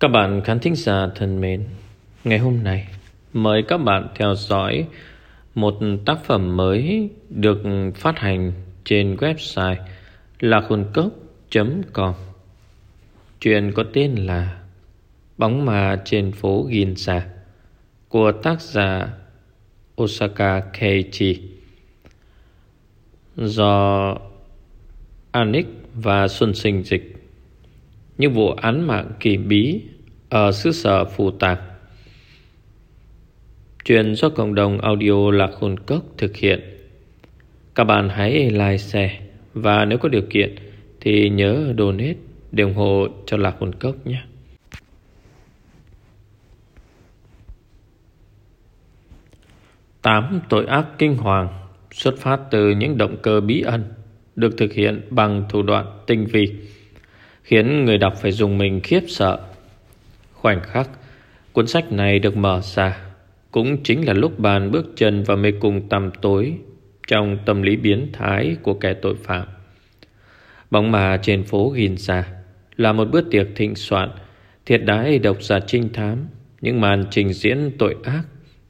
Các bạn khán thính giả thân mến, ngày hôm nay mời các bạn theo dõi một tác phẩm mới được phát hành trên website làhuncof.com, Chuyện có tên là Bóng Ma trên phố Ginza của tác giả Osaka Keiichi. Do Anik và Xuân Sinh dịch những vụ án mạng kỳ bí ở xứ sở Phù Tạc. Chuyện do cộng đồng audio Lạc Hồn Cốc thực hiện. Các bạn hãy like, share và nếu có điều kiện thì nhớ donate để ủng hộ cho Lạc Hồn Cốc nhé. Tám tội ác kinh hoàng xuất phát từ những động cơ bí ẩn được thực hiện bằng thủ đoạn tinh vi khiến người đọc phải dùng mình khiếp sợ. Khoảnh khắc, cuốn sách này được mở ra, cũng chính là lúc bàn bước chân vào mê cung tăm tối trong tâm lý biến thái của kẻ tội phạm. Bóng mà trên phố Ginza là một bữa tiệc thịnh soạn, thiệt đái độc giả trinh thám, những màn trình diễn tội ác,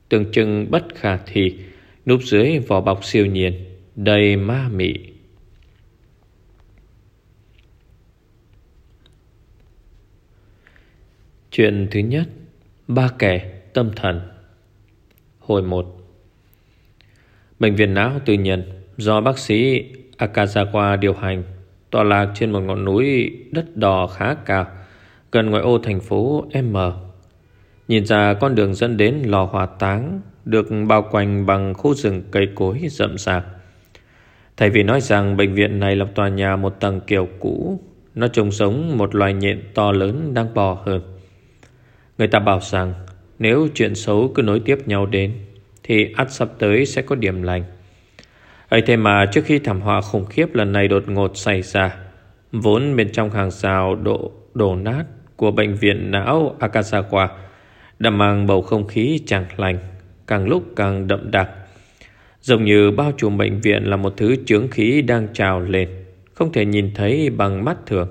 tưởng chừng bất khả thi, núp dưới vỏ bọc siêu nhiên, đầy ma mị. Chuyện thứ nhất Ba kẻ tâm thần Hồi 1 Bệnh viện não tư nhân do bác sĩ Akazawa điều hành tọa lạc trên một ngọn núi đất đỏ khá cao gần ngoại ô thành phố M. Nhìn ra con đường dẫn đến lò hỏa táng được bao quanh bằng khu rừng cây cối rậm rạp. Thay vì nói rằng bệnh viện này là tòa nhà một tầng kiểu cũ, nó trông giống một loài nhện to lớn đang bò hơn. Người ta bảo rằng nếu chuyện xấu cứ nối tiếp nhau đến thì ắt sắp tới sẽ có điểm lành. ấy thế mà trước khi thảm họa khủng khiếp lần này đột ngột xảy ra, vốn bên trong hàng rào độ đổ nát của bệnh viện não Akasawa đã mang bầu không khí chẳng lành, càng lúc càng đậm đặc. Giống như bao trùm bệnh viện là một thứ chướng khí đang trào lên, không thể nhìn thấy bằng mắt thường.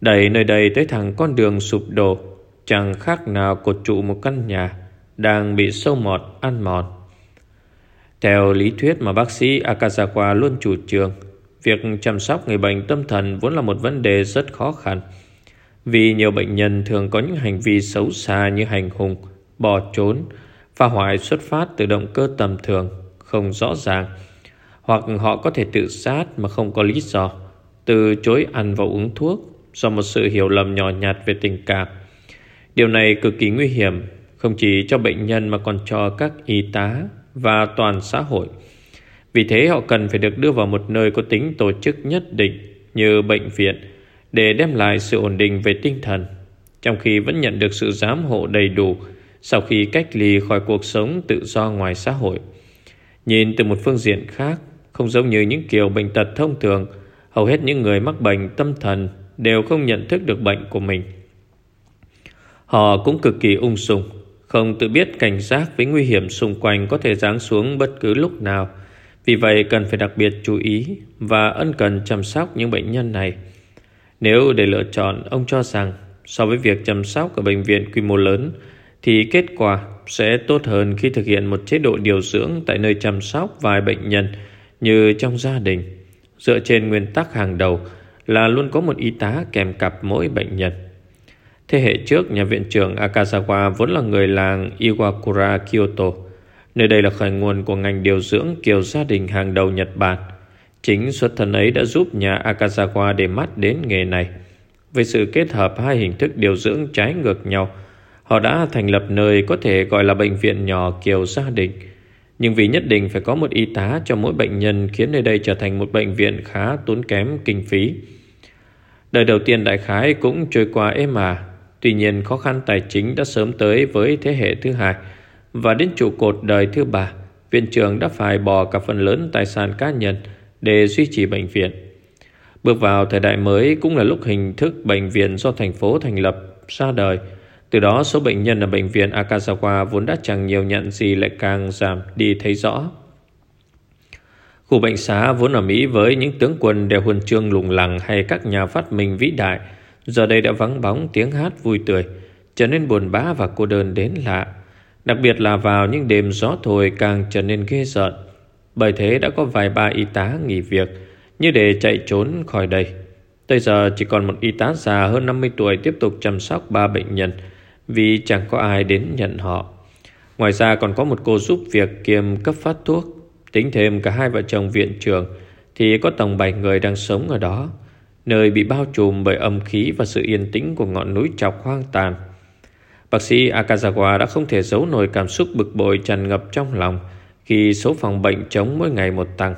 Đẩy nơi đây tới thẳng con đường sụp đổ Chẳng khác nào cột trụ một căn nhà Đang bị sâu mọt ăn mòn. Theo lý thuyết mà bác sĩ Akazawa luôn chủ trương Việc chăm sóc người bệnh tâm thần vốn là một vấn đề rất khó khăn Vì nhiều bệnh nhân thường có những hành vi xấu xa như hành hung, bỏ trốn Phá hoại xuất phát từ động cơ tầm thường, không rõ ràng Hoặc họ có thể tự sát mà không có lý do Từ chối ăn và uống thuốc Do một sự hiểu lầm nhỏ nhặt về tình cảm. Điều này cực kỳ nguy hiểm không chỉ cho bệnh nhân mà còn cho các y tá và toàn xã hội. Vì thế họ cần phải được đưa vào một nơi có tính tổ chức nhất định như bệnh viện để đem lại sự ổn định về tinh thần, trong khi vẫn nhận được sự giám hộ đầy đủ sau khi cách ly khỏi cuộc sống tự do ngoài xã hội. Nhìn từ một phương diện khác, không giống như những kiểu bệnh tật thông thường, hầu hết những người mắc bệnh tâm thần đều không nhận thức được bệnh của mình. Họ cũng cực kỳ ung dung, Không tự biết cảnh giác với nguy hiểm xung quanh Có thể giáng xuống bất cứ lúc nào. Vì vậy cần phải đặc biệt chú ý Và ân cần chăm sóc những bệnh nhân này. Nếu để lựa chọn, Ông cho rằng so với việc chăm sóc Ở bệnh viện quy mô lớn Thì kết quả sẽ tốt hơn Khi thực hiện một chế độ điều dưỡng Tại nơi chăm sóc vài bệnh nhân Như trong gia đình. Dựa trên nguyên tắc hàng đầu Là luôn có một y tá kèm cặp mỗi bệnh nhân. Thế hệ trước, nhà viện trưởng Akazawa vốn là người làng Iwakura, Kyoto. Nơi đây là khởi nguồn của ngành điều dưỡng kiểu gia đình hàng đầu Nhật Bản. Chính xuất thân ấy đã giúp nhà Akazawa để mắt đến nghề này. Với sự kết hợp hai hình thức điều dưỡng trái ngược nhau, họ đã thành lập nơi có thể gọi là bệnh viện nhỏ kiểu gia đình. Nhưng vì nhất định phải có một y tá cho mỗi bệnh nhân khiến nơi đây trở thành một bệnh viện khá tốn kém kinh phí. Đời đầu tiên đại khái cũng trôi qua êm à Tuy nhiên khó khăn tài chính đã sớm tới với thế hệ thứ hai và đến trụ cột đời thứ ba, viện trưởng đã phải bỏ cả phần lớn tài sản cá nhân để duy trì bệnh viện. Bước vào thời đại mới cũng là lúc hình thức bệnh viện do thành phố thành lập ra đời. Từ đó số bệnh nhân ở bệnh viện Akazawa vốn đã chẳng nhiều nhận gì lại càng giảm đi thấy rõ. Khu bệnh xá vốn ở Mỹ với những tướng quân đeo huân chương lùng lẳng hay các nhà phát minh vĩ đại Giờ đây đã vắng bóng, tiếng hát vui tươi, Trở nên buồn bã và cô đơn đến lạ. Đặc biệt là vào những đêm gió thổi càng trở nên ghê sợ Bởi thế đã có vài ba y tá nghỉ việc, Như để chạy trốn khỏi đây. Tới giờ chỉ còn một y tá già hơn 50 tuổi Tiếp tục chăm sóc ba bệnh nhân, Vì chẳng có ai đến nhận họ. Ngoài ra còn có một cô giúp việc kiêm cấp phát thuốc, Tính thêm cả hai vợ chồng viện trưởng, Thì có tổng 7 người đang sống ở đó. Nơi bị bao trùm bởi âm khí và sự yên tĩnh của ngọn núi trọc hoang tàn Bác sĩ Akazawa đã không thể giấu nổi cảm xúc bực bội tràn ngập trong lòng Khi số phòng bệnh trống mỗi ngày một tăng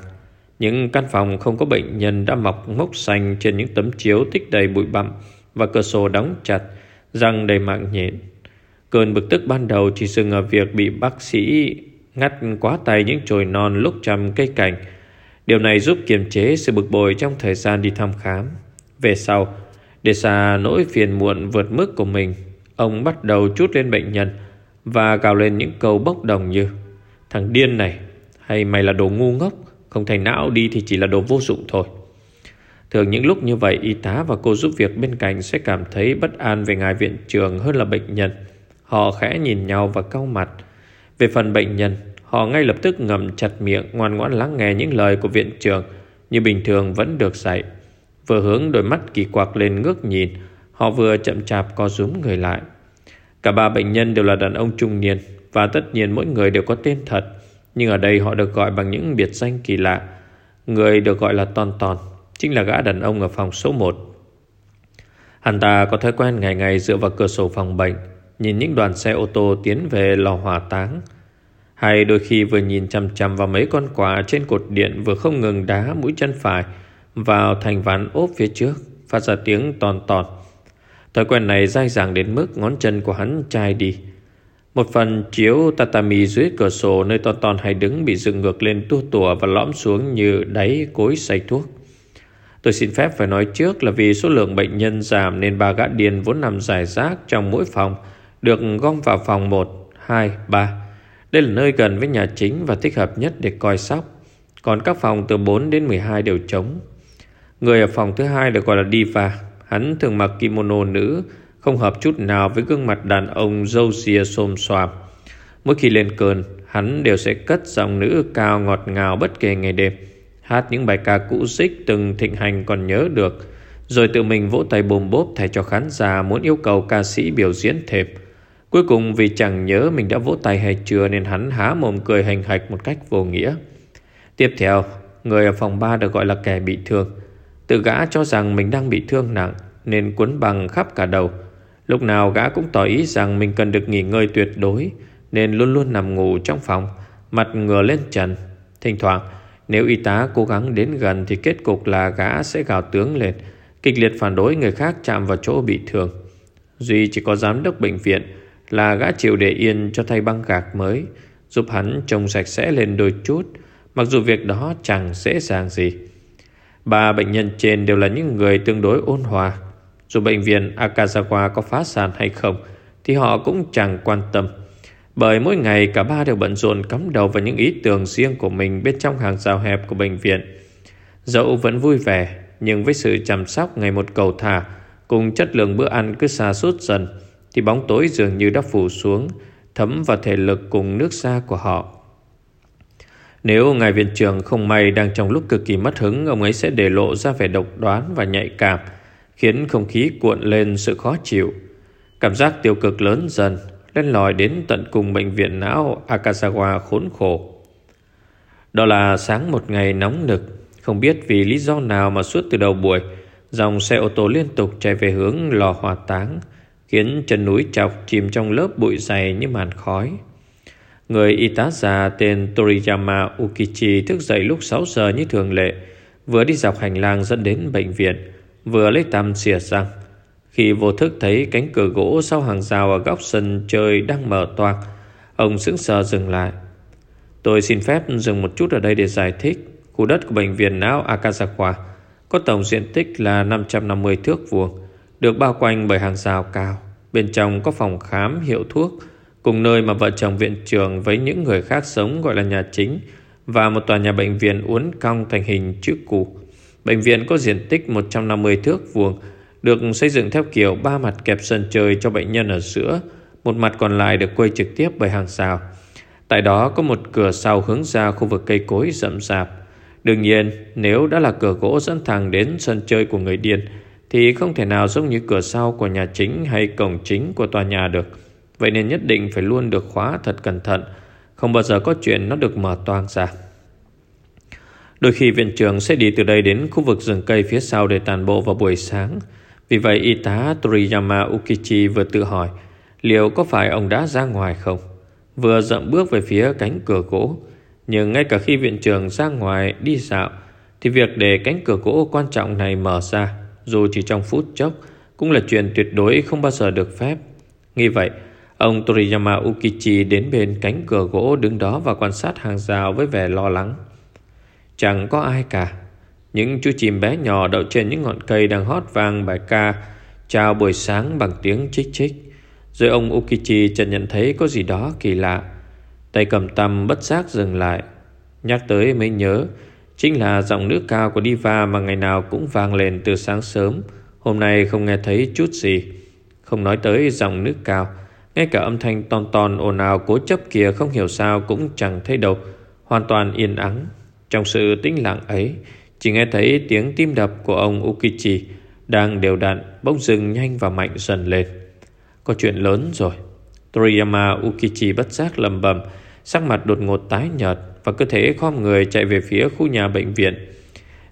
Những căn phòng không có bệnh nhân đã mọc mốc xanh trên những tấm chiếu tích đầy bụi bặm Và cửa sổ đóng chặt, răng đầy mạng nhện Cơn bực tức ban đầu chỉ dừng ở việc bị bác sĩ ngắt quá tay những chồi non lúc chăm cây cảnh. Điều này giúp kiềm chế sự bực bội trong thời gian đi thăm khám. Về sau, để xa nỗi phiền muộn vượt mức của mình, ông bắt đầu chút lên bệnh nhân và gào lên những câu bốc đồng như Thằng điên này, hay mày là đồ ngu ngốc, không thành não đi thì chỉ là đồ vô dụng thôi. Thường những lúc như vậy, y tá và cô giúp việc bên cạnh sẽ cảm thấy bất an về ngài viện trường hơn là bệnh nhân. Họ khẽ nhìn nhau và cau mặt. Về phần bệnh nhân, họ ngay lập tức ngậm chặt miệng ngoan ngoãn lắng nghe những lời của viện trưởng như bình thường vẫn được dạy. Vừa hướng đôi mắt kỳ quặc lên ngước nhìn, họ vừa chậm chạp co rúm người lại. Cả ba bệnh nhân đều là đàn ông trung niên và tất nhiên mỗi người đều có tên thật. Nhưng ở đây họ được gọi bằng những biệt danh kỳ lạ. Người được gọi là Ton Ton, chính là gã đàn ông ở phòng số 1. Hắn ta có thói quen ngày ngày dựa vào cửa sổ phòng bệnh Nhìn những đoàn xe ô tô tiến về lò hỏa táng hay đôi khi vừa nhìn chằm chằm vào mấy con quả trên cột điện Vừa không ngừng đá mũi chân phải Vào thành ván ốp phía trước Phát ra tiếng tòn tòn Thói quen này dai dẳng đến mức ngón chân của hắn chai đi. Một phần chiếu tatami dưới cửa sổ Nơi ton ton hay đứng bị dựng ngược lên tua tủa Và lõm xuống như đáy cối xay thuốc. Tôi xin phép phải nói trước là vì số lượng bệnh nhân giảm nên ba gã điên vốn nằm giải rác trong mỗi phòng được gom vào phòng 1, 2, 3. Đây là nơi gần với nhà chính và thích hợp nhất để coi sóc. Còn các phòng từ 4 đến 12 đều trống. Người ở phòng thứ hai được gọi là Diva. Hắn thường mặc kimono nữ, không hợp chút nào với gương mặt đàn ông râu ria xôm xoàm. Mỗi khi lên cơn, hắn đều sẽ cất giọng nữ cao ngọt ngào bất kể ngày đêm. Hát những bài ca cũ xích từng thịnh hành còn nhớ được. Rồi tự mình vỗ tay bồm bốp thay cho khán giả muốn yêu cầu ca sĩ biểu diễn thêm. Cuối cùng, vì chẳng nhớ mình đã vỗ tay hay chưa Nên hắn há mồm cười hành hạch một cách vô nghĩa. Tiếp theo, Người ở phòng 3 được gọi là kẻ bị thương. Tự gã cho rằng mình đang bị thương nặng, Nên cuốn bằng khắp cả đầu. Lúc nào gã cũng tỏ ý rằng Mình cần được nghỉ ngơi tuyệt đối, Nên luôn luôn nằm ngủ trong phòng, Mặt ngửa lên trần. Thỉnh thoảng, nếu y tá cố gắng đến gần Thì kết cục là gã sẽ gào tướng lên, Kịch liệt phản đối người khác chạm vào chỗ bị thương. Duy chỉ có giám đốc bệnh viện là gã chịu để yên cho thay băng gạc mới, giúp hắn trông sạch sẽ lên đôi chút, mặc dù việc đó chẳng dễ dàng gì. Ba bệnh nhân trên đều là những người tương đối ôn hòa. Dù bệnh viện Akazawa có phá sản hay không, thì họ cũng chẳng quan tâm. Bởi mỗi ngày cả ba đều bận rộn cắm đầu vào những ý tưởng riêng của mình bên trong hàng rào hẹp của bệnh viện. Dẫu vẫn vui vẻ, nhưng với sự chăm sóc ngày một cầu thả, cùng chất lượng bữa ăn cứ xa suốt dần, thì bóng tối dường như đã phủ xuống, Thấm vào thể lực cùng nước da của họ. Nếu ngài viện trưởng không may Đang trong lúc cực kỳ mất hứng, Ông ấy sẽ để lộ ra vẻ độc đoán và nhạy cảm, Khiến không khí cuộn lên sự khó chịu. Cảm giác tiêu cực lớn dần Lên lòi đến tận cùng bệnh viện não Akasawa khốn khổ. Đó là sáng một ngày nóng nực, Không biết vì lý do nào mà suốt từ đầu buổi, Dòng xe ô tô liên tục chạy về hướng lò hỏa táng khiến chân núi chọc chìm trong lớp bụi dày như màn khói. Người y tá già tên Toriyama Ukichi thức dậy lúc 6 giờ như thường lệ, vừa đi dọc hành lang dẫn đến bệnh viện, vừa lấy tăm xỉa răng. Khi vô thức thấy cánh cửa gỗ sau hàng rào ở góc sân chơi đang mở toạc, ông sững sờ dừng lại. Tôi xin phép dừng một chút ở đây để giải thích. Khu đất của bệnh viện não Akazawa có tổng diện tích là 550 thước vuông, được bao quanh bởi hàng rào cao. Bên trong có phòng khám, hiệu thuốc, cùng nơi mà vợ chồng viện trưởng với những người khác sống gọi là nhà chính và một tòa nhà bệnh viện uốn cong thành hình chữ cụ. Bệnh viện có diện tích 150 thước vuông, được xây dựng theo kiểu ba mặt kẹp sân chơi cho bệnh nhân ở giữa, một mặt còn lại được quay trực tiếp bởi hàng rào. Tại đó có một cửa sau hướng ra khu vực cây cối rậm rạp. Đương nhiên, nếu đã là cửa gỗ dẫn thẳng đến sân chơi của người điên, thì không thể nào giống như cửa sau của nhà chính hay cổng chính của tòa nhà được. Vậy nên nhất định phải luôn được khóa thật cẩn thận, không bao giờ có chuyện nó được mở toang ra. Đôi khi viện trưởng sẽ đi từ đây đến khu vực rừng cây phía sau để tàn bộ vào buổi sáng. Vì vậy y tá Toriyama Ukichi vừa tự hỏi liệu có phải ông đã ra ngoài không. Vừa dậm bước về phía cánh cửa gỗ. Nhưng ngay cả khi viện trưởng ra ngoài đi dạo thì việc để cánh cửa gỗ quan trọng này mở ra dù chỉ trong phút chốc cũng là chuyện tuyệt đối không bao giờ được phép. Nghĩ vậy, ông Toriyama Ukichi đến bên cánh cửa gỗ đứng đó và quan sát hàng rào với vẻ lo lắng. Chẳng có ai cả. Những chú chim bé nhỏ đậu trên những ngọn cây đang hót vang bài ca chào buổi sáng bằng tiếng chích chích. Rồi ông Ukichi chợt nhận thấy có gì đó kỳ lạ. Tay cầm tăm bất giác dừng lại. Nhắc tới mới nhớ, chính là giọng nước cao của Diva mà ngày nào cũng vang lên từ sáng sớm. Hôm nay không nghe thấy chút gì. Không nói tới giọng nước cao, ngay cả âm thanh ton ton ồn ào cố chấp kia không hiểu sao cũng chẳng thấy đâu. Hoàn toàn yên ắng. Trong sự tĩnh lặng ấy, chỉ nghe thấy tiếng tim đập của ông Ukichi đang đều đặn, bỗng dừng nhanh và mạnh dần lên. Có chuyện lớn rồi. Toriyama Ukichi bất giác lầm bầm, sắc mặt đột ngột tái nhợt và cơ thể khom người chạy về phía khu nhà bệnh viện.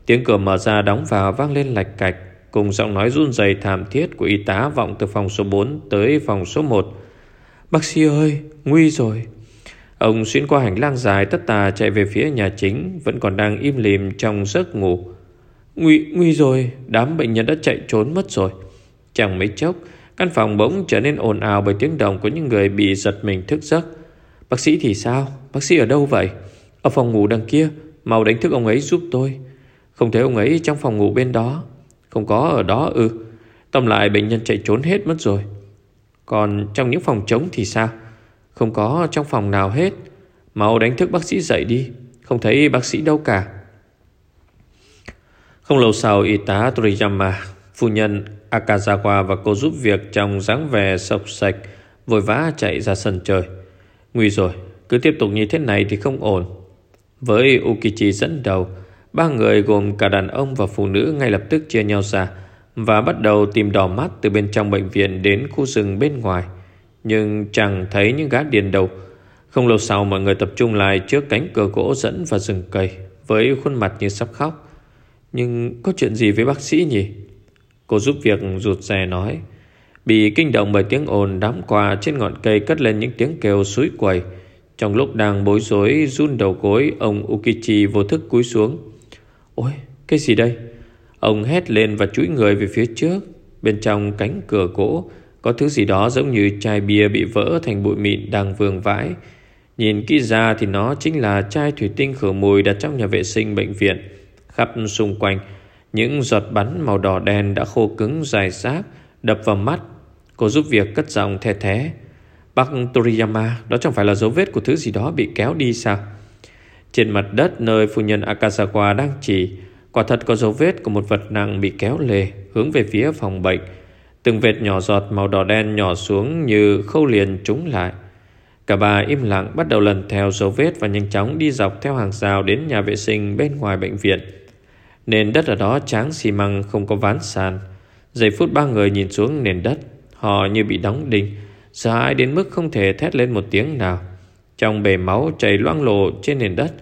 Tiếng cửa mở ra đóng vào vang lên lạch cạch, cùng giọng nói run rẩy thảm thiết của y tá vọng từ phòng số 4 tới phòng số 1. Bác sĩ ơi, nguy rồi. Ông xuyên qua hành lang dài tất tà chạy về phía nhà chính, vẫn còn đang im lìm trong giấc ngủ. Nguy, nguy rồi, đám bệnh nhân đã chạy trốn mất rồi. Chẳng mấy chốc, căn phòng bỗng trở nên ồn ào bởi tiếng động của những người bị giật mình thức giấc. Bác sĩ thì sao? Bác sĩ ở đâu vậy? Ở phòng ngủ đằng kia, mau đánh thức ông ấy giúp tôi. Không thấy ông ấy trong phòng ngủ bên đó. Không có ở đó ư. Ừ. Tóm lại bệnh nhân chạy trốn hết mất rồi. Còn trong những phòng trống thì sao? Không có trong phòng nào hết Mau đánh thức bác sĩ dậy đi Không thấy bác sĩ đâu cả Không lâu sau y tá Toriyama Phu nhân Akazawa và cô giúp việc Trong dáng vẻ sọc sạch Vội vã chạy ra sân trời. Nguy rồi Cứ tiếp tục như thế này thì không ổn với Ukichi dẫn đầu, Ba người gồm cả đàn ông và phụ nữ Ngay lập tức chia nhau ra Và bắt đầu tìm đỏ mắt từ bên trong bệnh viện Đến khu rừng bên ngoài. Nhưng chẳng thấy những gã điền đầu. Không lâu sau, mọi người tập trung lại Trước cánh cửa gỗ dẫn vào rừng cây Với khuôn mặt như sắp khóc. Nhưng có chuyện gì với bác sĩ nhỉ? Cô giúp việc rụt rè nói. Bị kinh động bởi tiếng ồn đám qua, trên ngọn cây cất lên những tiếng kêu suối quầy. Trong lúc đang bối rối run đầu gối, ông Ukichi vô thức cúi xuống. Ôi, cái gì đây? Ông hét lên và chuỗi người về phía trước. Bên trong cánh cửa gỗ, có thứ gì đó giống như chai bia bị vỡ thành bụi mịn đang vương vãi. Nhìn kỹ ra thì nó chính là chai thủy tinh khử mùi đặt trong nhà vệ sinh bệnh viện. Khắp xung quanh, những giọt bắn màu đỏ đen đã khô cứng dài rác, đập vào mắt. Cô giúp việc cất giọng the thế. Bác Toriyama, đó chẳng phải là dấu vết của thứ gì đó bị kéo đi sao? Trên mặt đất nơi phu nhân Akazawa đang chỉ, quả thật có dấu vết của một vật nặng bị kéo lê hướng về phía phòng bệnh. Từng vệt nhỏ giọt màu đỏ đen nhỏ xuống như khâu liền chúng lại. Cả bà im lặng bắt đầu lần theo dấu vết và nhanh chóng đi dọc theo hàng rào đến nhà vệ sinh bên ngoài bệnh viện. Nền đất ở đó tráng xi măng không có ván sàn. Giây phút ba người nhìn xuống nền đất, họ như bị đóng đinh, sợ hãi đến mức không thể thét lên một tiếng nào. Trong bể máu chảy loang lộ trên nền đất,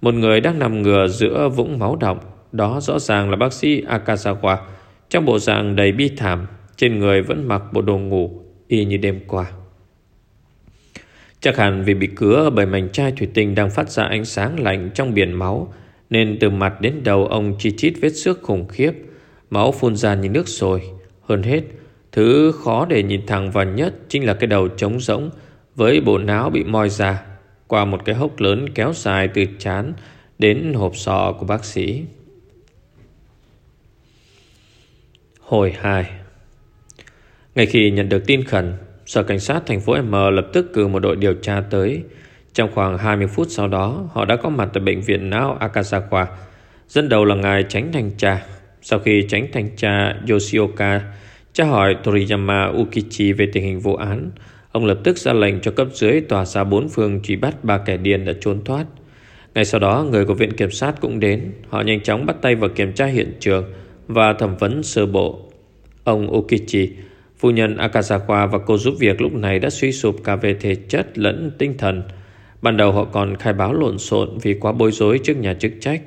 một người đang nằm ngửa giữa vũng máu động. Đó rõ ràng là bác sĩ Akazawa, trong bộ dạng đầy bi thảm, trên người vẫn mặc bộ đồ ngủ Y như đêm qua Chắc hẳn vì bị cứa bởi mảnh chai thủy tinh đang phát ra ánh sáng lạnh trong biển máu Nên từ mặt đến đầu ông chi chít vết xước khủng khiếp Máu phun ra như nước sôi Hơn hết Thứ khó để nhìn thẳng vào nhất Chính là cái đầu trống rỗng Với bộ não bị moi ra Qua một cái hốc lớn kéo dài từ chán Đến hộp sọ của bác sĩ Hồi 2 ngay khi nhận được tin khẩn, Sở Cảnh sát thành phố M lập tức cử một đội điều tra tới. Trong khoảng 20 phút sau đó, họ đã có mặt tại bệnh viện não akasaka Dẫn đầu là ngài tránh thanh tra. Sau khi tránh thanh tra Yoshioka tra hỏi Toriyama Ukichi về tình hình vụ án, ông lập tức ra lệnh cho cấp dưới tòa xa bốn phương truy bắt ba kẻ điên đã trốn thoát. Ngay sau đó, người của viện kiểm sát cũng đến. Họ nhanh chóng bắt tay vào kiểm tra hiện trường và thẩm vấn sơ bộ. Ông Ukichi, phu nhân Akazawa và cô giúp việc lúc này đã suy sụp cả về thể chất lẫn tinh thần. Ban đầu họ còn khai báo lộn xộn vì quá bối rối trước nhà chức trách.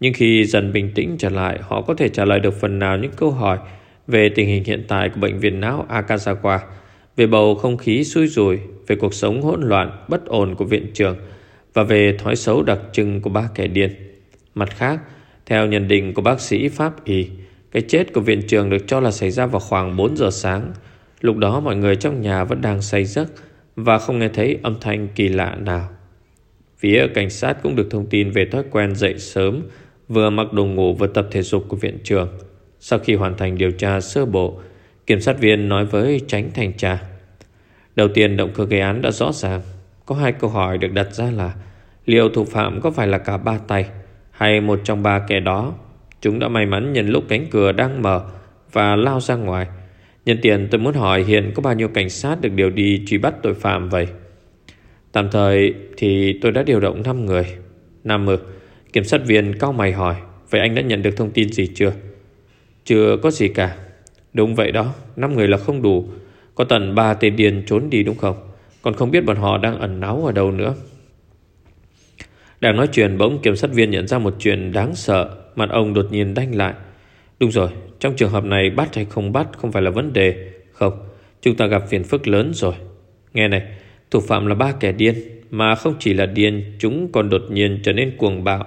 Nhưng khi dần bình tĩnh trở lại, họ có thể trả lời được phần nào những câu hỏi về tình hình hiện tại của bệnh viện não Akasawa, về bầu không khí xui rủi, về cuộc sống hỗn loạn, bất ổn của viện trường và về thói xấu đặc trưng của ba kẻ điên. Mặt khác, theo nhận định của bác sĩ Pháp Y, cái chết của viện trường được cho là xảy ra vào khoảng 4 giờ sáng. Lúc đó mọi người trong nhà vẫn đang say giấc và không nghe thấy âm thanh kỳ lạ nào. Phía cảnh sát cũng được thông tin về thói quen dậy sớm, vừa mặc đồ ngủ vừa tập thể dục của viện trường. Sau khi hoàn thành điều tra sơ bộ, kiểm sát viên nói với tránh thanh tra. Đầu tiên động cơ gây án đã rõ ràng. Có hai câu hỏi được đặt ra là liệu thủ phạm có phải là cả ba tay hay một trong ba kẻ đó. Chúng đã may mắn nhìn lúc cánh cửa đang mở và lao ra ngoài. Nhân tiện tôi muốn hỏi hiện có bao nhiêu cảnh sát được điều đi truy bắt tội phạm vậy? Tạm thời thì tôi đã điều động 5 người. Nam mực, kiểm sát viên cao mày hỏi, vậy anh đã nhận được thông tin gì chưa? Chưa có gì cả. Đúng vậy đó, 5 người là không đủ. Có tận 3 tên điên trốn đi đúng không? Còn không biết bọn họ đang ẩn náu ở đâu nữa. Đang nói chuyện bỗng kiểm sát viên nhận ra một chuyện đáng sợ Mặt ông đột nhiên đanh lại Đúng rồi Trong trường hợp này bắt hay không bắt Không phải là vấn đề Không Chúng ta gặp phiền phức lớn rồi Nghe này Thủ phạm là ba kẻ điên Mà không chỉ là điên Chúng còn đột nhiên trở nên cuồng bạo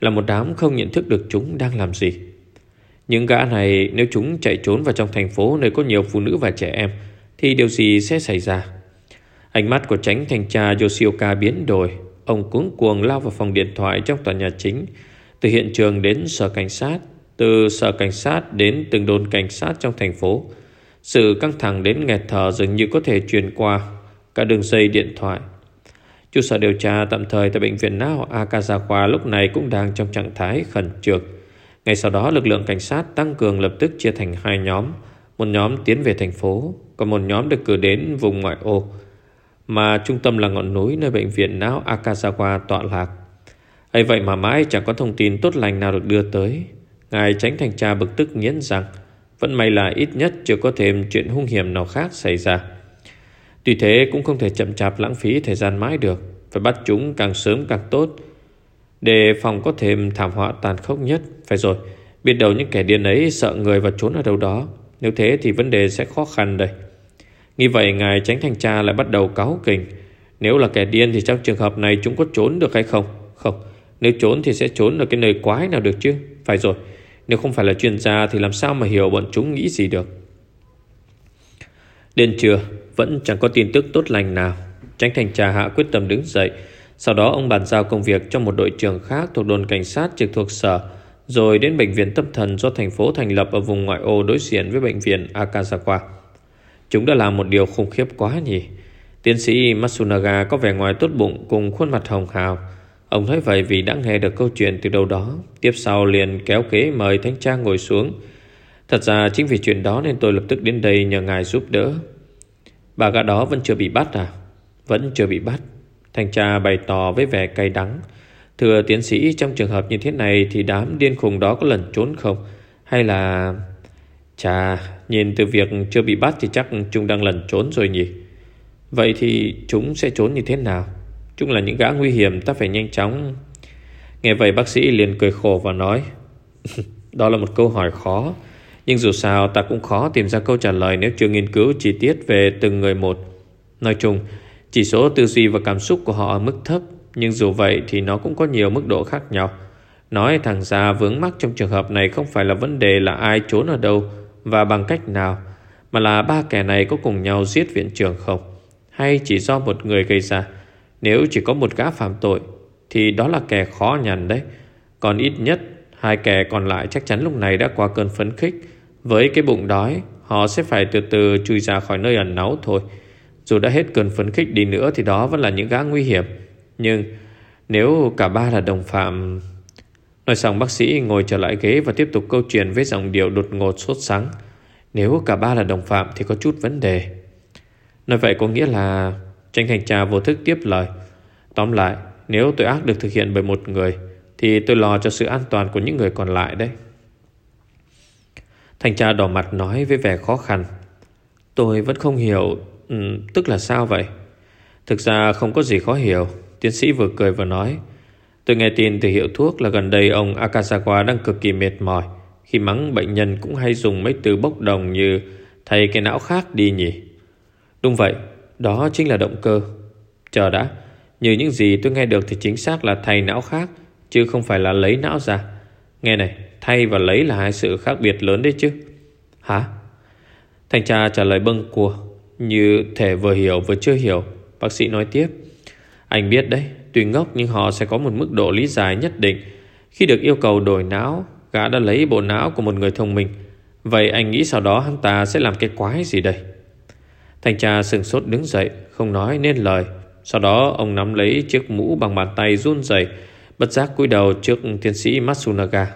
Là một đám không nhận thức được chúng đang làm gì những gã này, Nếu chúng chạy trốn vào trong thành phố Nơi có nhiều phụ nữ và trẻ em, Thì điều gì sẽ xảy ra? Ánh mắt của tránh thanh tra Yoshioka biến đổi. Ông cuống cuồng lao vào phòng điện thoại trong tòa nhà chính, Từ hiện trường đến sở cảnh sát, Từ sở cảnh sát đến từng đồn cảnh sát trong thành phố. Sự căng thẳng đến nghẹt thở dường như có thể truyền qua Cả đường dây điện thoại. Chủ sở điều tra tạm thời tại bệnh viện não Akazawa lúc này cũng đang trong trạng thái khẩn trương. Ngay sau đó lực lượng cảnh sát tăng cường lập tức chia thành hai nhóm. Một nhóm tiến về thành phố, còn một nhóm được cử đến vùng ngoại ô mà trung tâm là ngọn núi nơi bệnh viện não Akazawa tọa lạc. ấy vậy mà mãi chẳng có thông tin tốt lành nào được đưa tới. Ngài tránh thành tra bực tức nghiến rằng vẫn may là ít nhất chưa có thêm chuyện hung hiểm nào khác xảy ra. Tuy thế cũng không thể chậm chạp lãng phí thời gian mãi được. Phải bắt chúng càng sớm càng tốt. Để phòng có thêm thảm họa tàn khốc nhất. Phải rồi, biết đầu những kẻ điên ấy sợ người và trốn ở đâu đó. Nếu thế thì vấn đề sẽ khó khăn đây. Như vậy ngài tránh thanh tra lại bắt đầu cáo kình Nếu là kẻ điên thì trong trường hợp này chúng có trốn được hay không? Không Nếu trốn thì sẽ trốn ở cái nơi quái nào được chứ Phải rồi Nếu không phải là chuyên gia thì làm sao mà hiểu bọn chúng nghĩ gì được Đến trưa Vẫn chẳng có tin tức tốt lành nào Tránh thanh tra hạ quyết tâm đứng dậy sau đó ông bàn giao công việc cho một đội trưởng khác Thuộc đồn cảnh sát trực thuộc sở, Rồi đến bệnh viện tâm thần do thành phố thành lập Ở vùng ngoại ô đối diện với bệnh viện Akazawa. Chúng đã làm một điều khủng khiếp quá nhỉ. Tiến sĩ Matsunaga có vẻ ngoài tốt bụng Cùng khuôn mặt hồng hào. Ông nói vậy vì đã nghe được câu chuyện từ đâu đó. Tiếp sau liền kéo kế mời thánh Trang ngồi xuống. Thật ra chính vì chuyện đó Nên tôi lập tức đến đây nhờ ngài giúp đỡ. Bà gã đó vẫn chưa bị bắt à? Vẫn chưa bị bắt. Thanh tra bày tỏ với vẻ cay đắng Thưa tiến sĩ trong trường hợp như thế này Thì đám điên khùng đó có lần trốn không Hay là Chà, nhìn từ việc chưa bị bắt thì chắc chúng đang lần trốn rồi nhỉ. Vậy thì chúng sẽ trốn như thế nào? Chúng là những gã nguy hiểm ta phải nhanh chóng. Nghe vậy bác sĩ liền cười khổ và nói Đó là một câu hỏi khó Nhưng dù sao ta cũng khó tìm ra câu trả lời Nếu chưa nghiên cứu chi tiết về từng người một Nói chung chỉ số tư duy và cảm xúc của họ ở mức thấp, Nhưng dù vậy thì nó cũng có nhiều mức độ khác nhau. Nói thẳng ra, vướng mắc trong trường hợp này Không phải là vấn đề là ai trốn ở đâu và bằng cách nào, Mà là ba kẻ này có cùng nhau giết viện trưởng không? Hay chỉ do một người gây ra? Nếu chỉ có một gã phạm tội, Thì đó là kẻ khó nhằn đấy. Còn ít nhất, Hai kẻ còn lại chắc chắn lúc này đã qua cơn phấn khích. Với cái bụng đói, Họ sẽ phải từ từ chui ra khỏi nơi ẩn náu thôi. Dù đã hết cơn phấn khích đi nữa Thì đó vẫn là những gã nguy hiểm. Nhưng Nếu cả ba là đồng phạm, Nói xong bác sĩ ngồi trở lại ghế Và tiếp tục câu chuyện với giọng điệu đột ngột sốt sắng. Nếu cả ba là đồng phạm Thì có chút vấn đề. Nói vậy có nghĩa là Tranh thành trà vô thức tiếp lời. Tóm lại, nếu tội ác được thực hiện bởi một người, Thì tôi lo cho sự an toàn của những người còn lại đấy. Thành tra đỏ mặt nói với vẻ khó khăn. Tôi vẫn không hiểu ừ, Tức là sao vậy? Thực ra không có gì khó hiểu. Tiến sĩ vừa cười vừa nói Tôi nghe tin từ hiệu thuốc là gần đây ông Akasawa đang cực kỳ mệt mỏi. Khi mắng bệnh nhân cũng hay dùng mấy từ bốc đồng như thay cái não khác đi nhỉ Đúng vậy Đó chính là động cơ. Chờ đã Như những gì tôi nghe được thì chính xác là thay não khác Chứ không phải là lấy não ra. Nghe này Thay và lấy là hai sự khác biệt lớn đấy chứ. Hả? Thanh tra trả lời bâng cua như thể vừa hiểu vừa chưa hiểu, Bác sĩ nói tiếp. Anh biết đấy, Tuy ngốc nhưng họ sẽ có một mức độ lý giải nhất định. Khi được yêu cầu đổi não, Gã đã lấy bộ não của một người thông minh. Vậy anh nghĩ sau đó hắn ta sẽ làm cái quái gì đây? Thanh tra sừng sốt đứng dậy, Không nói nên lời. Sau đó, ông nắm lấy chiếc mũ bằng bàn tay run rẩy, Bất giác cúi đầu trước tiến sĩ Matsunaga.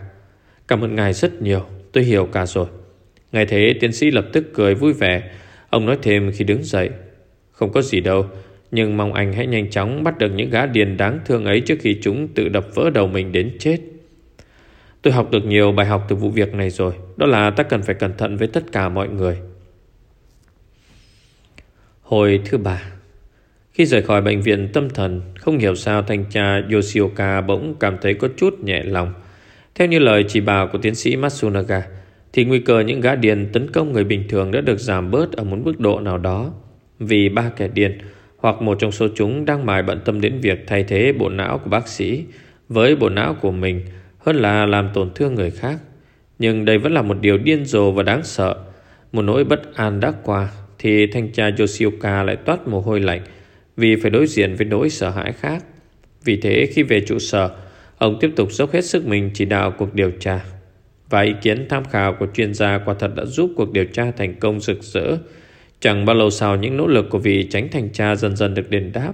Cảm ơn ngài rất nhiều, Tôi hiểu cả rồi. Ngài thế, tiến sĩ lập tức cười vui vẻ. Ông nói thêm khi đứng dậy. Không có gì đâu Nhưng mong anh hãy nhanh chóng bắt được những gã điền đáng thương ấy Trước khi chúng tự đập vỡ đầu mình đến chết. Tôi học được nhiều bài học từ vụ việc này rồi Đó là ta cần phải cẩn thận với tất cả mọi người. Hồi thứ ba Khi rời khỏi bệnh viện tâm thần Không hiểu sao thanh tra Yoshioka bỗng cảm thấy có chút nhẹ lòng. Theo như lời chỉ bảo của tiến sĩ Matsunaga, thì nguy cơ những gã điền tấn công người bình thường đã được giảm bớt ở một mức độ nào đó. Vì ba kẻ điền hoặc một trong số chúng đang mải bận tâm đến việc thay thế bộ não của bác sĩ với bộ não của mình hơn là làm tổn thương người khác. Nhưng đây vẫn là một điều điên rồ và đáng sợ. Một nỗi bất an đã qua thì thanh tra Yoshioka lại toát mồ hôi lạnh vì phải đối diện với nỗi sợ hãi khác. Vì thế khi về trụ sở, Ông tiếp tục dốc hết sức mình chỉ đạo cuộc điều tra và ý kiến tham khảo của chuyên gia quả thật đã giúp cuộc điều tra thành công rực rỡ. Chẳng bao lâu sau, những nỗ lực của vị tránh thanh tra dần dần được đền đáp.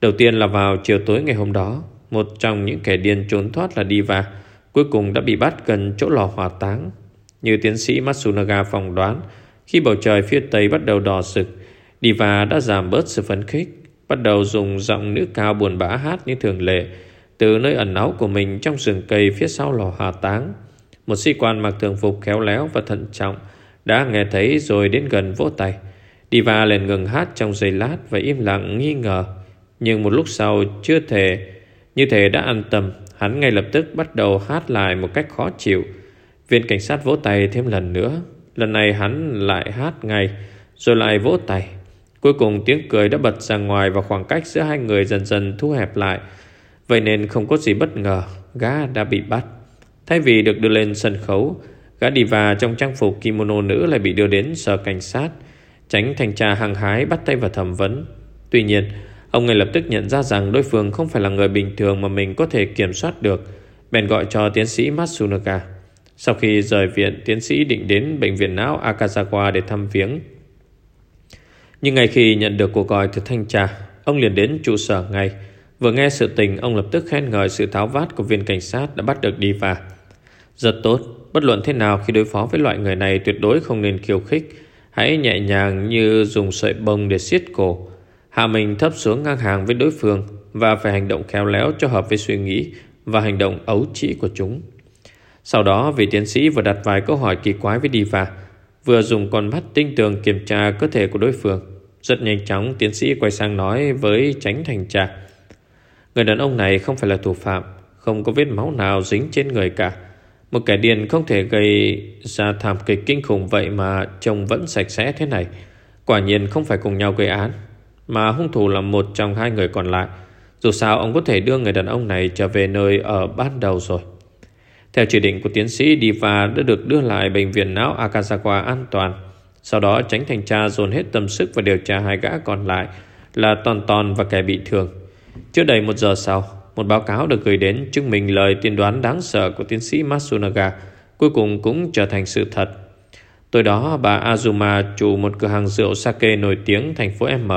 Đầu tiên là vào chiều tối ngày hôm đó, Một trong những kẻ điên trốn thoát là Diva Cuối cùng đã bị bắt gần chỗ lò hỏa táng. Như tiến sĩ Matsunaga phỏng đoán, Khi bầu trời phía tây bắt đầu đỏ sực Diva đã giảm bớt sự phấn khích, Bắt đầu dùng giọng nữ cao buồn bã hát như thường lệ từ nơi ẩn náu của mình trong rừng cây phía sau lò hỏa táng. Một sĩ quan mặc thường phục khéo léo và thận trọng đã nghe thấy rồi đến gần vỗ tay. Diva lên ngừng hát trong giây lát và im lặng nghi ngờ. Nhưng một lúc sau chưa thể, như thể đã an tâm, hắn ngay lập tức bắt đầu hát lại một cách khó chịu. Viên cảnh sát vỗ tay thêm lần nữa. Lần này hắn lại hát ngay, rồi lại vỗ tay. Cuối cùng tiếng cười đã bật ra ngoài và khoảng cách giữa hai người dần dần thu hẹp lại. Vậy nên không có gì bất ngờ Gã đã bị bắt Thay vì được đưa lên sân khấu Gã diva trong trang phục kimono nữ lại bị đưa đến sở cảnh sát, Tránh thanh tra hàng hái bắt tay vào thẩm vấn Tuy nhiên, Ông ngay lập tức nhận ra rằng đối phương không phải là người bình thường mà mình có thể kiểm soát được, Bèn gọi cho tiến sĩ Matsunaga. Sau khi rời viện, Tiến sĩ định đến bệnh viện não Akazawa để thăm viếng Nhưng ngay khi nhận được cuộc gọi từ thanh tra, Ông liền đến trụ sở ngay Vừa nghe sự tình, Ông lập tức khen ngợi sự tháo vát của viên cảnh sát Đã bắt được diva. và rất tốt. Bất luận thế nào khi đối phó với loại người này, Tuyệt đối không nên khiêu khích. Hãy nhẹ nhàng như dùng sợi bông để siết cổ. Hạ mình thấp xuống ngang hàng với đối phương Và phải hành động khéo léo cho hợp với suy nghĩ Và hành động ấu trĩ của chúng. Sau đó, vị tiến sĩ vừa đặt vài câu hỏi kỳ quái với Diva, Vừa dùng con mắt tinh tường kiểm tra cơ thể của đối phương. Rất nhanh chóng, tiến sĩ quay sang nói với tránh thành trạc. Người đàn ông này không phải là thủ phạm, Không có vết máu nào dính trên người cả. Một kẻ điên không thể gây ra thảm kịch kinh khủng vậy Mà trông vẫn sạch sẽ thế này. Quả nhiên không phải cùng nhau gây án, Mà hung thủ là một trong hai người còn lại. Dù sao, ông có thể đưa người đàn ông này Trở về nơi ở ban đầu rồi. Theo chỉ định của tiến sĩ Diva Đã được đưa lại bệnh viện não Akazawa an toàn. Sau đó, tránh thanh tra dồn hết tâm sức Và điều tra hai gã còn lại Là toàn toàn và kẻ bị thương. Trước đầy một giờ sau một báo cáo được gửi đến chứng minh lời tiên đoán đáng sợ của tiến sĩ Matsunaga Cuối cùng cũng trở thành sự thật. Tối đó, bà Azuma chủ một cửa hàng rượu sake nổi tiếng thành phố M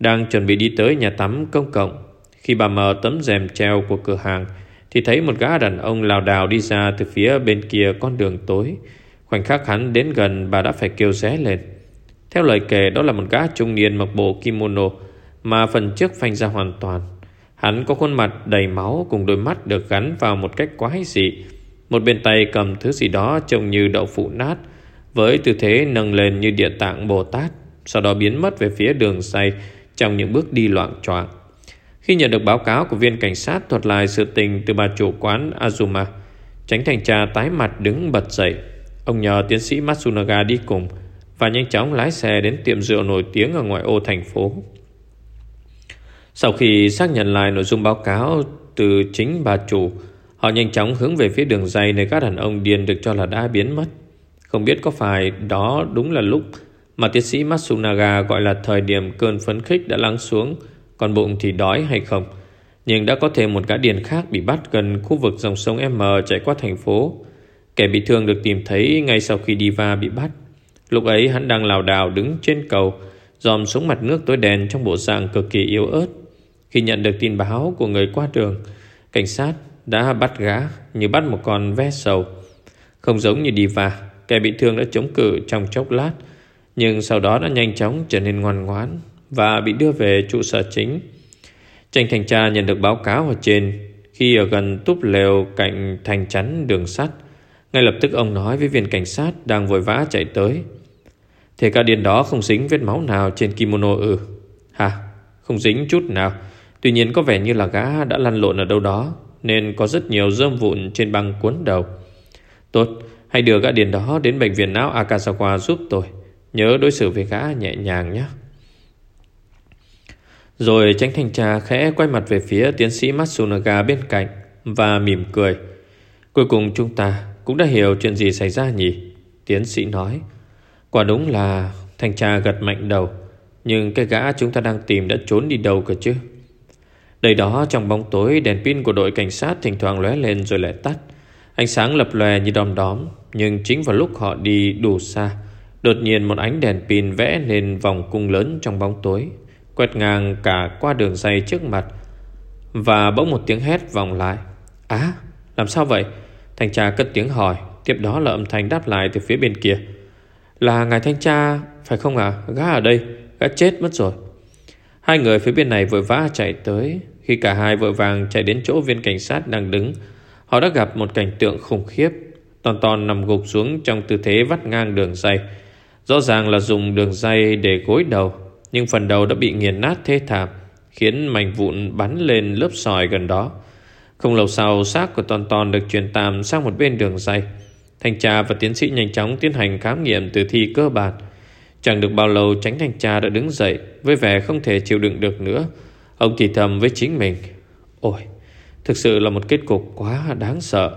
Đang chuẩn bị đi tới nhà tắm công cộng. Khi bà mở tấm rèm treo của cửa hàng, Thì thấy một gã đàn ông lào đào đi ra Từ phía bên kia con đường tối. Khoảnh khắc hắn đến gần, bà đã phải kêu ré lên. Theo lời kể, đó là một gã trung niên mặc bộ kimono Mà phần trước phanh ra hoàn toàn. Hắn có khuôn mặt đầy máu Cùng đôi mắt được gắn vào một cách quái dị. Một bên tay cầm thứ gì đó Trông như đậu phụ nát, Với tư thế nâng lên như địa tạng Bồ Tát, Sau đó biến mất về phía đường say Trong những bước đi loạn choạng. Khi nhận được báo cáo của viên cảnh sát Thuật lại sự tình từ bà chủ quán Azuma Tránh thành tra tái mặt đứng bật dậy. Ông nhờ tiến sĩ Matsunaga đi cùng Và nhanh chóng lái xe đến tiệm rượu nổi tiếng Ở ngoại ô thành phố. Sau khi xác nhận lại nội dung báo cáo Từ chính bà chủ Họ nhanh chóng hướng về phía đường dây Nơi các đàn ông điên được cho là đã biến mất Không biết có phải đó đúng là lúc Mà tiến sĩ Matsunaga gọi là thời điểm cơn phấn khích đã lắng xuống Còn bụng thì đói hay không Nhưng đã có thêm một gã điền khác bị bắt gần khu vực dòng sông M chạy qua thành phố Kẻ bị thương được tìm thấy ngay sau khi Diva bị bắt. Lúc ấy hắn đang lảo đảo đứng trên cầu, dòm xuống mặt nước tối đen trong bộ dạng cực kỳ yếu ớt. Khi nhận được tin báo của người qua đường, cảnh sát đã bắt gã như bắt một con ve sầu. Không giống như Diva, kẻ bị thương đã chống cự trong chốc lát, nhưng sau đó đã nhanh chóng trở nên ngoan ngoãn và bị đưa về trụ sở chính. Tranh thành tra nhận được báo cáo ở trên khi ở gần túp lều cạnh thành chắn đường sắt. Ngay lập tức ông nói với viên cảnh sát Đang vội vã chạy tới Thế ca điên đó không dính vết máu nào trên kimono ư Hả Không dính chút nào Tuy nhiên có vẻ như là gã đã lăn lộn ở đâu đó, Nên có rất nhiều rơm vụn trên băng cuốn đầu. Tốt, Hãy đưa gã điền đó đến bệnh viện não Akasawa giúp tôi. Nhớ đối xử với gã nhẹ nhàng nhé. Rồi tránh thanh tra khẽ quay mặt về phía tiến sĩ Matsunaga bên cạnh Và mỉm cười. Cuối cùng chúng ta cũng đã hiểu chuyện gì xảy ra nhỉ? Tiến sĩ nói. Quả đúng là thanh tra gật mạnh đầu. Nhưng cái gã chúng ta đang tìm đã trốn đi đâu cơ chứ? Đây đó trong bóng tối, Đèn pin của đội cảnh sát thỉnh thoảng lóe lên rồi lại tắt. Ánh sáng lập lòe như đom đóm, Nhưng chính vào lúc họ đi đủ xa, Đột nhiên một ánh đèn pin vẽ lên vòng cung lớn trong bóng tối, Quét ngang cả qua đường dây trước mặt, Và bỗng một tiếng hét vòng lại. Á, làm sao vậy? Thanh tra cất tiếng hỏi, Tiếp đó là âm thanh đáp lại từ phía bên kia. Là ngài thanh tra, Phải không à Gã ở đây, Gã chết mất rồi. Hai người phía bên này vội vã chạy tới. Khi cả hai vội vàng chạy đến chỗ viên cảnh sát đang đứng, Họ đã gặp một cảnh tượng khủng khiếp. Toàn toàn nằm gục xuống trong tư thế vắt ngang đường dây. Rõ ràng là dùng đường dây để gối đầu, Nhưng phần đầu đã bị nghiền nát thê thảm, Khiến mảnh vụn bắn lên lớp sỏi gần đó. Không lâu sau, xác của Toàn Toàn được truyền tạm sang một bên đường dây. Thanh tra và tiến sĩ nhanh chóng tiến hành khám nghiệm tử thi cơ bản. Chẳng được bao lâu tránh thanh tra đã đứng dậy, Với vẻ không thể chịu đựng được nữa. Ông thì thầm với chính mình, Ôi, Thực sự là một kết cục quá đáng sợ.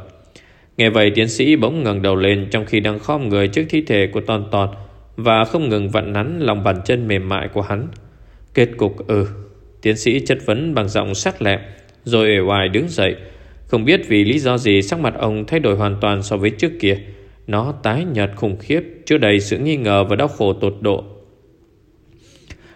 Nghe vậy, tiến sĩ bỗng ngẩng đầu lên Trong khi đang khom người trước thi thể của Toàn Toàn Và không ngừng vặn nắn lòng bàn chân mềm mại của hắn. Kết cục ừ. Tiến sĩ chất vấn bằng giọng sắc lẹm rồi ở ngoài đứng dậy. Không biết vì lý do gì sắc mặt ông thay đổi hoàn toàn so với trước kia. Nó tái nhợt khủng khiếp Chứa đầy sự nghi ngờ và đau khổ tột độ.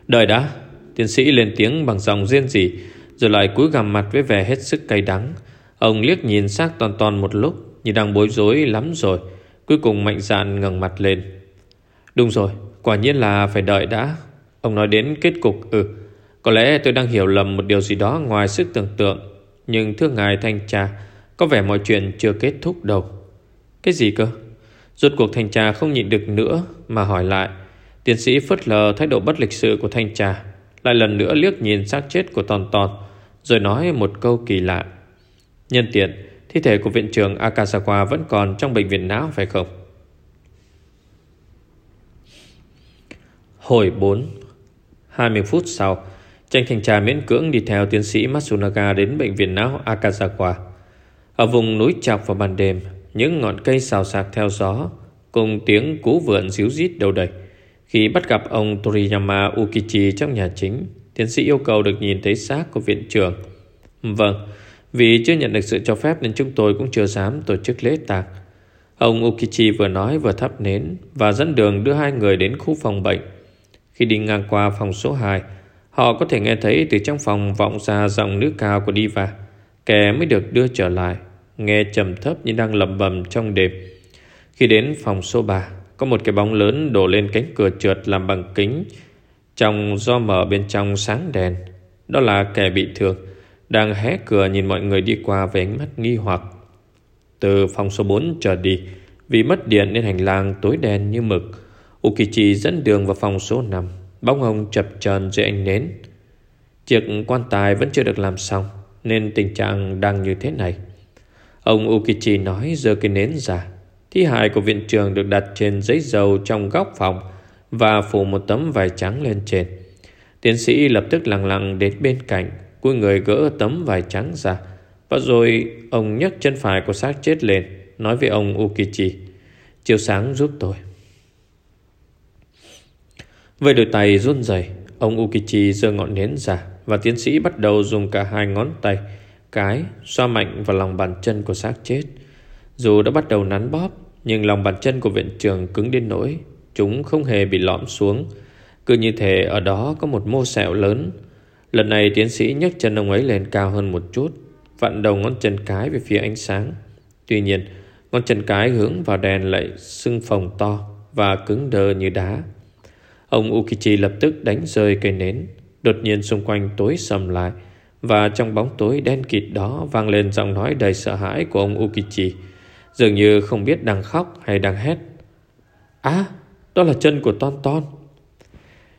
Đợi đã, Tiến sĩ lên tiếng bằng giọng riêng gì, Rồi lại cúi gằm mặt với vẻ hết sức cay đắng. Ông liếc nhìn xác toàn toàn một lúc Như đang bối rối lắm rồi, Cuối cùng mạnh dạn ngẩng mặt lên. Đúng rồi, Quả nhiên là phải đợi đã. Ông nói đến kết cục Ừ có lẽ tôi đang hiểu lầm một điều gì đó ngoài sức tưởng tượng, Nhưng thưa ngài thanh tra, Có vẻ mọi chuyện chưa kết thúc đâu. Cái gì cơ? Rốt cuộc thanh tra không nhịn được nữa Mà hỏi lại Tiến sĩ phớt lờ thái độ bất lịch sự của thanh tra Lại lần nữa liếc nhìn xác chết của Tòn Tòn Rồi nói một câu kỳ lạ Nhân tiện Thi thể của viện trưởng Akasawa vẫn còn trong bệnh viện não phải không? Hồi 4 20 phút sau Tranh thanh tra miễn cưỡng đi theo tiến sĩ Matsunaga đến bệnh viện não Akazawa. Ở vùng núi chọc vào ban đêm, những ngọn cây xào xạc theo gió, cùng tiếng cú vượn xíu rít đầu đầy. Khi bắt gặp ông Toriyama Ukichi trong nhà chính, tiến sĩ yêu cầu được nhìn thấy xác của viện trưởng. Vâng, vì chưa nhận được sự cho phép nên chúng tôi cũng chưa dám tổ chức lễ tạc. Ông Ukichi vừa nói vừa thắp nến và dẫn đường đưa hai người đến khu phòng bệnh. Khi đi ngang qua phòng số 2, Họ có thể nghe thấy từ trong phòng vọng ra giọng nữ cao của Diva. Kẻ mới được đưa trở lại Nghe trầm thấp như đang lầm bầm trong đêm. Khi đến phòng số 3 Có một cái bóng lớn đổ lên cánh cửa trượt làm bằng kính, Trong do mở bên trong sáng đèn. Đó là kẻ bị thương, Đang hé cửa nhìn mọi người đi qua với ánh mắt nghi hoặc. Từ phòng số 4 trở đi, Vì mất điện nên hành lang tối đen như mực. Ukichi dẫn đường vào phòng số 5 Bóng hồng chập chờn dưới ánh nến. Chiếc quan tài vẫn chưa được làm xong, Nên tình trạng đang như thế này. Ông Ukichi nói giơ cái nến ra. Thi hài của viện trường được đặt trên giấy dầu trong góc phòng Và phủ một tấm vải trắng lên trên. Tiến sĩ lập tức lặng lặng đến bên cạnh Cuối người gỡ tấm vải trắng ra. Và rồi ông nhấc chân phải của xác chết lên, Nói với ông Ukichi, Chiều sáng giúp tôi. Với đôi tay run rẩy, Ông Ukichi giơ ngọn nến ra Và tiến sĩ bắt đầu dùng cả hai ngón tay cái, xoa mạnh vào lòng bàn chân của xác chết. Dù đã bắt đầu nắn bóp, Nhưng lòng bàn chân của viện trưởng cứng đến nỗi Chúng không hề bị lõm xuống. Cứ như thể ở đó có một mô sẹo lớn. Lần này tiến sĩ nhấc chân ông ấy lên cao hơn một chút, Vặn đầu ngón chân cái về phía ánh sáng. Tuy nhiên, Ngón chân cái hướng vào đèn lại sưng phồng to Và cứng đơ như đá. Ông Ukichi lập tức đánh rơi cây nến, Đột nhiên xung quanh tối sầm lại. Và trong bóng tối đen kịt đó Vang lên giọng nói đầy sợ hãi của ông Ukichi. Dường như không biết đang khóc hay đang hét. Á, Đó là chân của Ton Ton.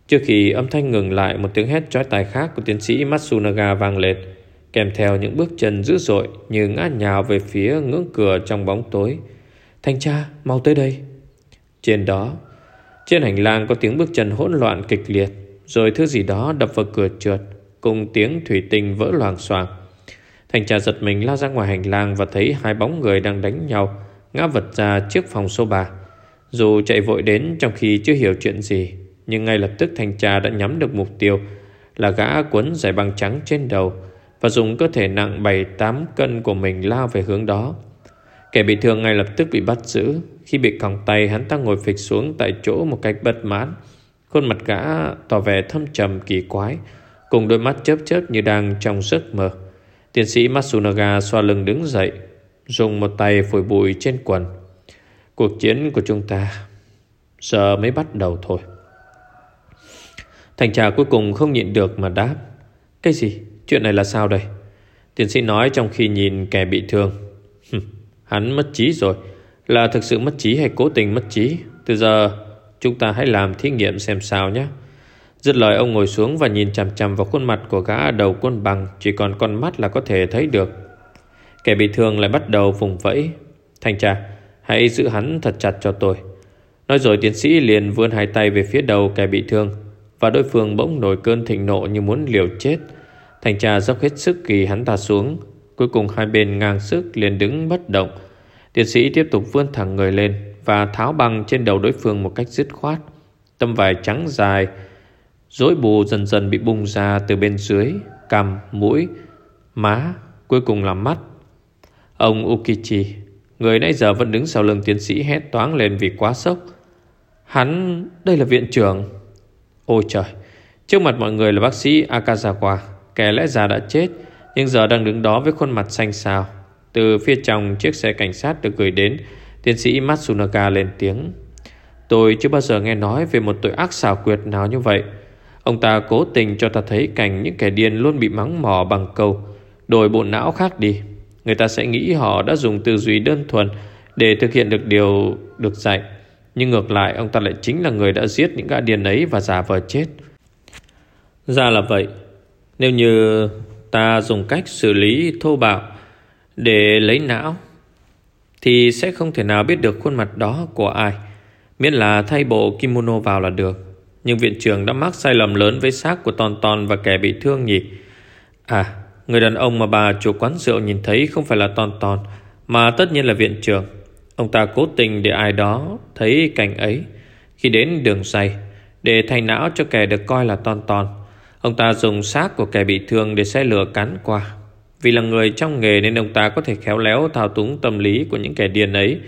Trước khi âm thanh ngừng lại, Một tiếng hét trói tài khác của tiến sĩ Matsunaga vang lên, Kèm theo những bước chân dữ dội Như ngã nhào về phía ngưỡng cửa trong bóng tối. Thanh tra, mau tới đây. Trên đó, Trên hành lang có tiếng bước chân hỗn loạn kịch liệt, Rồi thứ gì đó đập vào cửa trượt. Cùng tiếng thủy tinh vỡ loàng xoàng Thành trà giật mình lao ra ngoài hành lang Và thấy hai bóng người đang đánh nhau, Ngã vật ra trước phòng số 3 Dù chạy vội đến trong khi chưa hiểu chuyện gì, Nhưng ngay lập tức thanh trà đã nhắm được mục tiêu Là gã quấn giải băng trắng trên đầu Và dùng cơ thể nặng 7-8 cân của mình lao về hướng đó. Kẻ bị thương ngay lập tức bị bắt giữ. Khi bị còng tay, hắn ta ngồi phịch xuống tại chỗ một cách bất mãn. Khuôn mặt gã tỏ vẻ thâm trầm, kỳ quái. Cùng đôi mắt chớp chớp như đang trong giấc mơ. Tiến sĩ Matsunaga xoa lưng đứng dậy, Dùng một tay phổi bụi trên quần. Cuộc chiến của chúng ta Giờ mới bắt đầu thôi. Thành trà cuối cùng không nhịn được mà đáp, Cái gì? Chuyện này là sao đây? Tiến sĩ nói trong khi nhìn kẻ bị thương Hắn mất trí rồi. Là thực sự mất trí hay cố tình mất trí? Từ giờ, chúng ta hãy làm thí nghiệm xem sao nhé. Dứt lời, ông ngồi xuống và nhìn chằm chằm vào khuôn mặt của gã đầu quân bằng, Chỉ còn con mắt là có thể thấy được. Kẻ bị thương lại bắt đầu vùng vẫy. Thanh tra, Hãy giữ hắn thật chặt cho tôi. Nói rồi tiến sĩ liền vươn hai tay về phía đầu kẻ bị thương, Và đối phương bỗng nổi cơn thịnh nộ như muốn liều chết. Thanh tra dốc hết sức kỳ hắn ta xuống. Cuối cùng hai bên ngang sức liền đứng bất động. Tiến sĩ tiếp tục vươn thẳng người lên Và tháo băng trên đầu đối phương một cách dứt khoát. Tâm vải trắng dài Rối bù dần dần bị bung ra từ bên dưới Cằm, mũi, má Cuối cùng là mắt. Ông Ukichi Người nãy giờ vẫn đứng sau lưng tiến sĩ hét toáng lên vì quá sốc. Hắn Đây là viện trưởng. Ôi trời Trước mặt mọi người là bác sĩ Akazawa Kẻ lẽ ra đã chết Nhưng giờ đang đứng đó với khuôn mặt xanh xao. Từ phía trong chiếc xe cảnh sát được gửi đến Tiến sĩ Matsunaga lên tiếng. Tôi chưa bao giờ nghe nói về một tội ác xảo quyệt nào như vậy. Ông ta cố tình cho ta thấy cảnh những kẻ điên luôn bị mắng mỏ bằng câu, Đổi bộ não khác đi. Người ta sẽ nghĩ họ đã dùng tư duy đơn thuần Để thực hiện được điều được dạy. Nhưng ngược lại, ông ta lại chính là người đã giết những gã điên ấy và giả vờ chết. Ra là vậy. Nếu như ta dùng cách xử lý thô bạo Để lấy não, Thì sẽ không thể nào biết được khuôn mặt đó của ai. Miễn là thay bộ kimono vào là được nhưng viện trưởng đã mắc sai lầm lớn với xác của Ton Ton và kẻ bị thương nhỉ? À Người đàn ông mà bà chủ quán rượu nhìn thấy Không phải là Ton Ton, Mà tất nhiên là viện trưởng. Ông ta cố tình để ai đó thấy cảnh ấy. Khi đến đường say, Để thay não cho kẻ được coi là Ton Ton, Ông ta dùng xác của kẻ bị thương Để xe lửa cắn qua. Vì là người trong nghề nên ông ta có thể khéo léo Thao túng tâm lý của những kẻ điên ấy.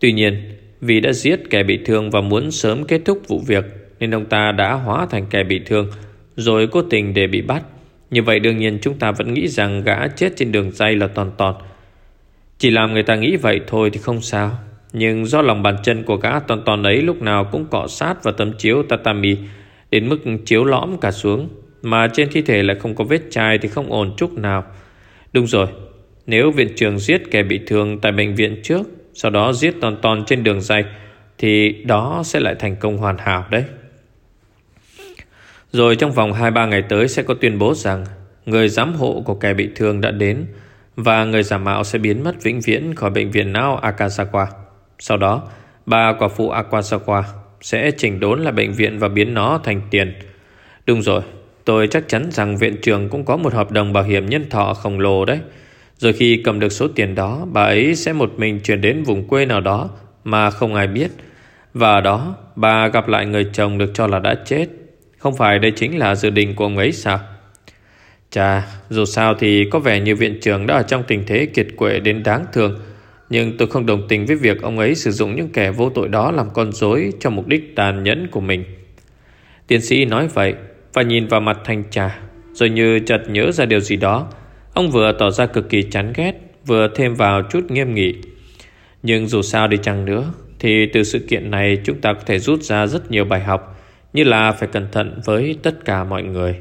Tuy nhiên, Vì đã giết kẻ bị thương Và muốn sớm kết thúc vụ việc nên ông ta đã hóa thành kẻ bị thương, Rồi cố tình để bị bắt. Như vậy đương nhiên chúng ta vẫn nghĩ rằng gã chết trên đường dây là toàn toàn Chỉ làm người ta nghĩ vậy thôi thì không sao. Nhưng do lòng bàn chân của gã toàn toàn ấy lúc nào cũng cọ sát vào tấm chiếu tatami, Đến mức chiếu lõm cả xuống, Mà trên thi thể lại không có vết chai thì không ổn chút nào. Đúng rồi, Nếu viện trưởng giết kẻ bị thương tại bệnh viện trước, Sau đó giết toàn toàn trên đường dây, Thì đó sẽ lại thành công hoàn hảo đấy rồi trong vòng 2-3 ngày tới sẽ có tuyên bố rằng người giám hộ của kẻ bị thương đã đến và người giả mạo sẽ biến mất vĩnh viễn khỏi bệnh viện não Akasawa. Sau đó, bà quả phụ Akasawa sẽ chỉnh đốn lại bệnh viện và biến nó thành tiền. Đúng rồi, tôi chắc chắn rằng viện trường cũng có một hợp đồng bảo hiểm nhân thọ khổng lồ đấy. Rồi khi cầm được số tiền đó, bà ấy sẽ một mình chuyển đến vùng quê nào đó mà không ai biết. Và đó, bà gặp lại người chồng được cho là đã chết không phải đây chính là dự định của ông ấy sao Chà Dù sao thì có vẻ như viện trưởng đã ở trong tình thế kiệt quệ đến đáng thương Nhưng tôi không đồng tình với việc ông ấy sử dụng những kẻ vô tội đó làm con rối cho mục đích tàn nhẫn của mình. Tiến sĩ nói vậy và nhìn vào mặt thanh trà, rồi như chợt nhớ ra điều gì đó. Ông vừa tỏ ra cực kỳ chán ghét, vừa thêm vào chút nghiêm nghị. Nhưng dù sao đi chăng nữa, thì từ sự kiện này chúng ta có thể rút ra rất nhiều bài học như là phải cẩn thận với tất cả mọi người.